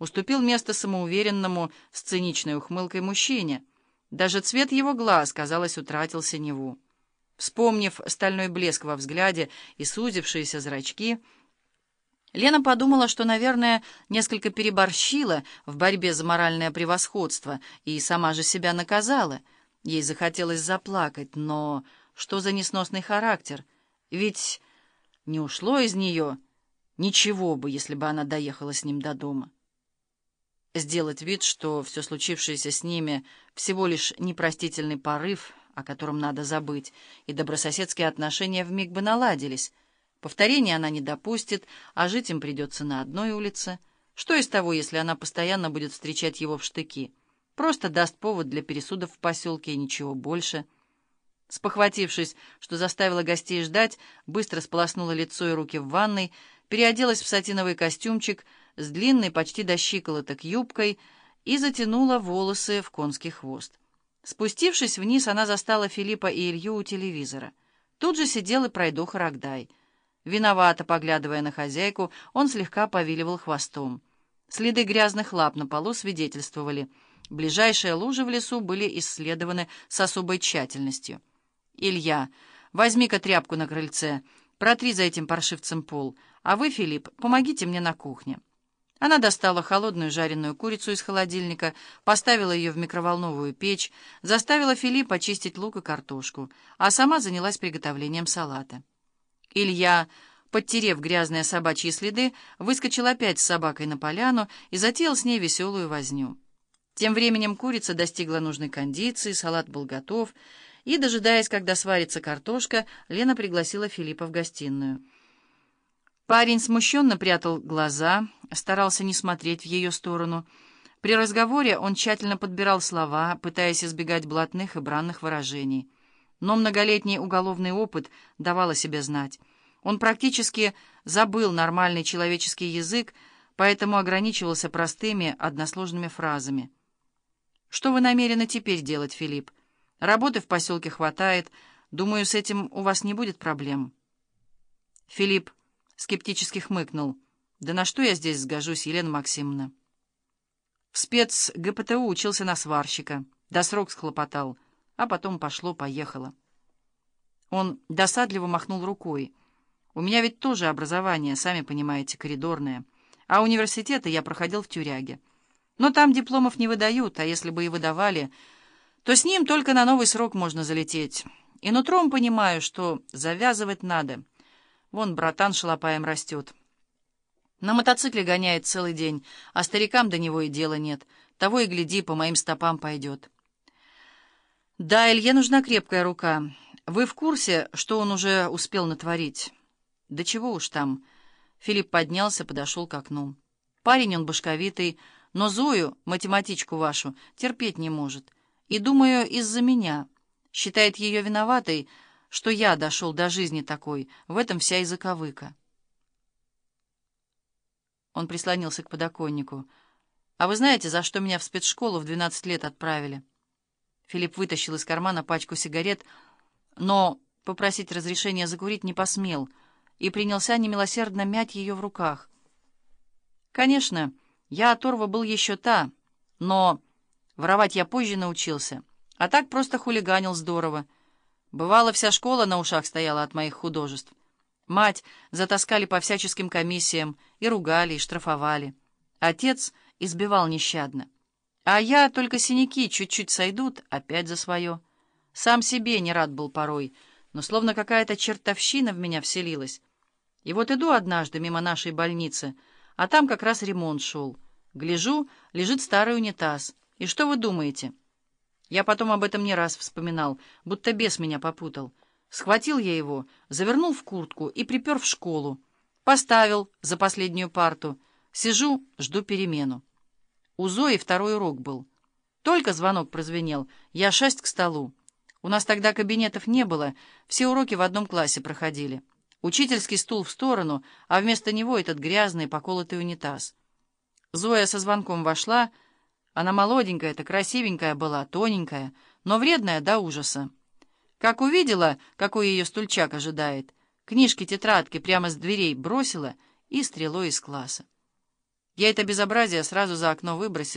уступил место самоуверенному с циничной ухмылкой мужчине. Даже цвет его глаз, казалось, утратил синеву. Вспомнив стальной блеск во взгляде и сузившиеся зрачки, Лена подумала, что, наверное, несколько переборщила в борьбе за моральное превосходство и сама же себя наказала. Ей захотелось заплакать, но что за несносный характер? Ведь не ушло из нее ничего бы, если бы она доехала с ним до дома. Сделать вид, что все случившееся с ними всего лишь непростительный порыв, о котором надо забыть, и добрососедские отношения вмиг бы наладились. Повторения она не допустит, а жить им придется на одной улице. Что из того, если она постоянно будет встречать его в штыки? Просто даст повод для пересудов в поселке и ничего больше. Спохватившись, что заставила гостей ждать, быстро сполоснула лицо и руки в ванной, переоделась в сатиновый костюмчик с длинной, почти до щиколоток юбкой и затянула волосы в конский хвост. Спустившись вниз, она застала Филиппа и Илью у телевизора. Тут же сидел и пройдоха Рогдай. Виновато поглядывая на хозяйку, он слегка повиливал хвостом. Следы грязных лап на полу свидетельствовали. Ближайшие лужи в лесу были исследованы с особой тщательностью. «Илья, возьми-ка тряпку на крыльце, протри за этим паршивцем пол, а вы, Филипп, помогите мне на кухне». Она достала холодную жареную курицу из холодильника, поставила ее в микроволновую печь, заставила Филиппа чистить лук и картошку, а сама занялась приготовлением салата. Илья, подтерев грязные собачьи следы, выскочил опять с собакой на поляну и затеял с ней веселую возню. Тем временем курица достигла нужной кондиции, салат был готов, и, дожидаясь, когда сварится картошка, Лена пригласила Филиппа в гостиную. Парень смущенно прятал глаза, старался не смотреть в ее сторону. При разговоре он тщательно подбирал слова, пытаясь избегать блатных и бранных выражений. Но многолетний уголовный опыт давал о себе знать. Он практически забыл нормальный человеческий язык, поэтому ограничивался простыми, односложными фразами. «Что вы намерены теперь делать, Филипп? Работы в поселке хватает. Думаю, с этим у вас не будет проблем». Филипп скептически хмыкнул. «Да на что я здесь сгожусь, Елена Максимовна?» В спец ГПТУ учился на сварщика, до срок схлопотал, а потом пошло-поехало. Он досадливо махнул рукой. «У меня ведь тоже образование, сами понимаете, коридорное, а университеты я проходил в тюряге. Но там дипломов не выдают, а если бы и выдавали, то с ним только на новый срок можно залететь. И нутром понимаю, что завязывать надо». Вон братан шалопаем растет. На мотоцикле гоняет целый день, а старикам до него и дела нет. Того и гляди, по моим стопам пойдет. Да, Илье нужна крепкая рука. Вы в курсе, что он уже успел натворить? Да чего уж там. Филипп поднялся, подошел к окну. Парень он башковитый, но Зою, математичку вашу, терпеть не может. И, думаю, из-за меня. Считает ее виноватой, что я дошел до жизни такой, в этом вся и заковыка. Он прислонился к подоконнику. «А вы знаете, за что меня в спецшколу в 12 лет отправили?» Филипп вытащил из кармана пачку сигарет, но попросить разрешения закурить не посмел и принялся немилосердно мять ее в руках. «Конечно, я оторва был еще та, но воровать я позже научился, а так просто хулиганил здорово». Бывало, вся школа на ушах стояла от моих художеств. Мать затаскали по всяческим комиссиям, и ругали, и штрафовали. Отец избивал нещадно. А я, только синяки чуть-чуть сойдут, опять за свое. Сам себе не рад был порой, но словно какая-то чертовщина в меня вселилась. И вот иду однажды мимо нашей больницы, а там как раз ремонт шел. Гляжу, лежит старый унитаз. И что вы думаете?» Я потом об этом не раз вспоминал, будто бес меня попутал. Схватил я его, завернул в куртку и припер в школу. Поставил за последнюю парту. Сижу, жду перемену. У Зои второй урок был. Только звонок прозвенел, я шесть к столу. У нас тогда кабинетов не было, все уроки в одном классе проходили. Учительский стул в сторону, а вместо него этот грязный поколотый унитаз. Зоя со звонком вошла, она молоденькая-то, красивенькая была, тоненькая, но вредная до ужаса. Как увидела, какой ее стульчак ожидает, книжки-тетрадки прямо с дверей бросила и стрелой из класса. Я это безобразие сразу за окно выбросил,